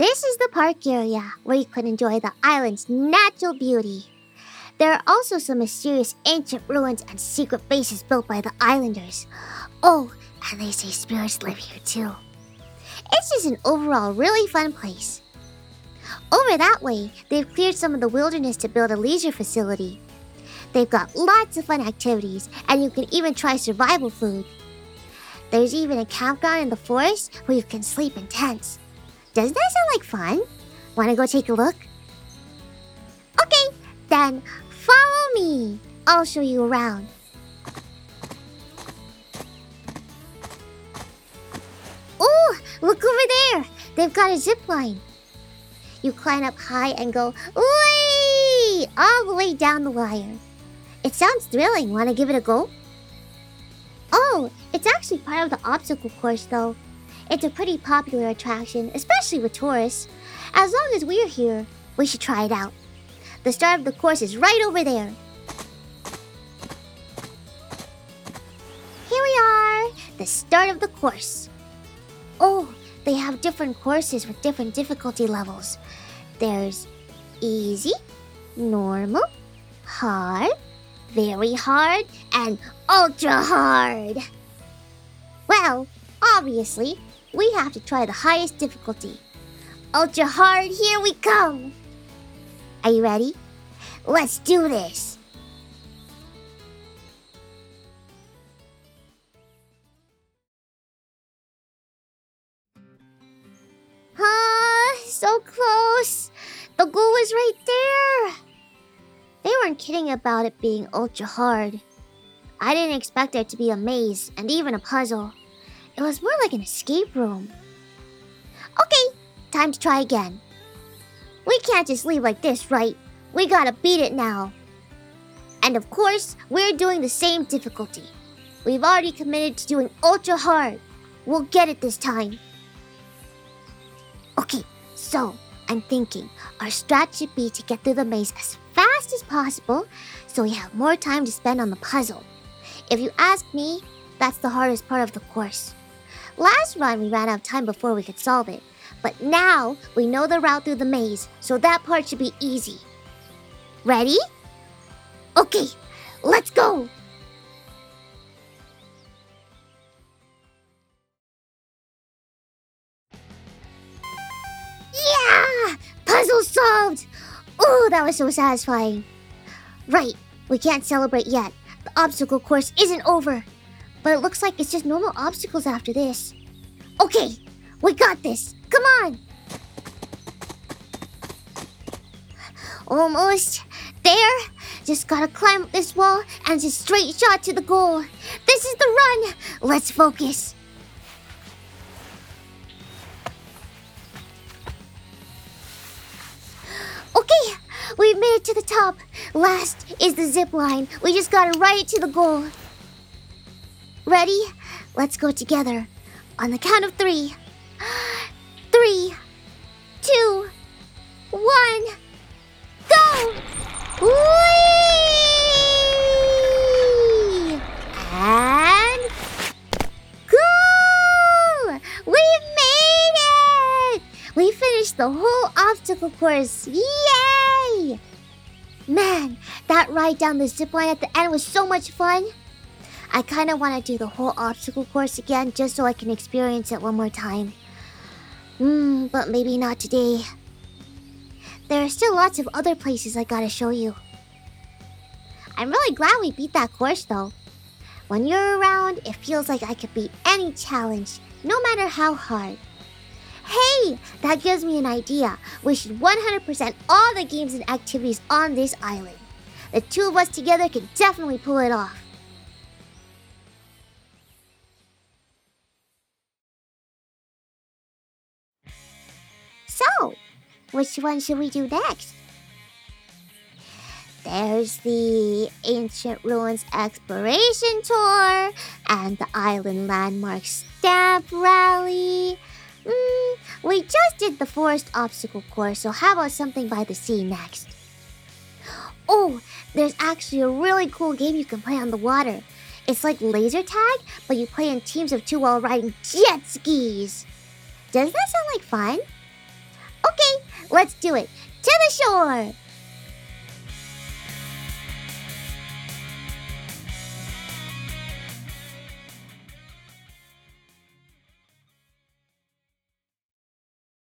This is the park area where you can enjoy the island's natural beauty. There are also some mysterious ancient ruins and secret bases built by the islanders. Oh, and they say spirits live here too. It's just an overall really fun place. Over that way, they've cleared some of the wilderness to build a leisure facility. They've got lots of fun activities, and you can even try survival food. There's even a campground in the forest where you can sleep in tents. Doesn't that sound like fun? Wanna go take a look? Okay, then follow me. I'll show you around. Oh, look over there. They've got a zip line. You climb up high and go way all the way down the wire. It sounds thrilling. Want to give it a go? Oh, it's actually part of the obstacle course, though. It's a pretty popular attraction, especially with tourists. As long as we're here, we should try it out. The start of the course is right over there. Here we are, the start of the course. Oh, they have different courses with different difficulty levels. There's easy, normal, hard, very hard, and ultra hard. Well, obviously, we have to try the highest difficulty. Ultra hard, here we come! Are you ready? Let's do this! Ah, so close! The goal was right there! They weren't kidding about it being ultra hard. I didn't expect there to be a maze and even a puzzle. It was more like an escape room. Okay, time to try again. We can't just leave like this, right? We gotta beat it now. And of course, we're doing the same difficulty. We've already committed to doing ultra hard. We'll get it this time. Okay, so I'm thinking our strat should be to get through the maze as fast as possible so we have more time to spend on the puzzle. If you ask me, that's the hardest part of the course. Last run, we ran out of time before we could solve it, but now we know the route through the maze, so that part should be easy. Ready? Okay, let's go! Yeah! Puzzle solved! Oh, that was so satisfying. Right, we can't celebrate yet. The obstacle course isn't over. But it looks like it's just normal obstacles after this. Okay, we got this. Come on. Almost there. Just gotta climb up this wall and a straight shot to the goal. This is the run. Let's focus. Okay, we've made it to the top. Last is the zip line. We just gotta ride it to the goal. Ready? Let's go together. On the count of three. Three, two, one, go! Whee! And goal! We made it! We finished the whole obstacle course. Yay! Man, that ride down the zip line at the end was so much fun. I kind of want to do the whole obstacle course again just so I can experience it one more time. Hmm, but maybe not today. There are still lots of other places I gotta show you. I'm really glad we beat that course though. When you're around, it feels like I could beat any challenge, no matter how hard. Hey, that gives me an idea. We should 100% all the games and activities on this island. The two of us together can definitely pull it off. So, which one should we do next? There's the Ancient Ruins Exploration Tour and the Island Landmark Stamp Rally. Mm, we just did the Forest Obstacle Course, so how about something by the sea next? Oh, there's actually a really cool game you can play on the water. It's like laser tag, but you play in teams of two while riding jet skis. Does that sound like fun? Okay, let's do it. To the shore.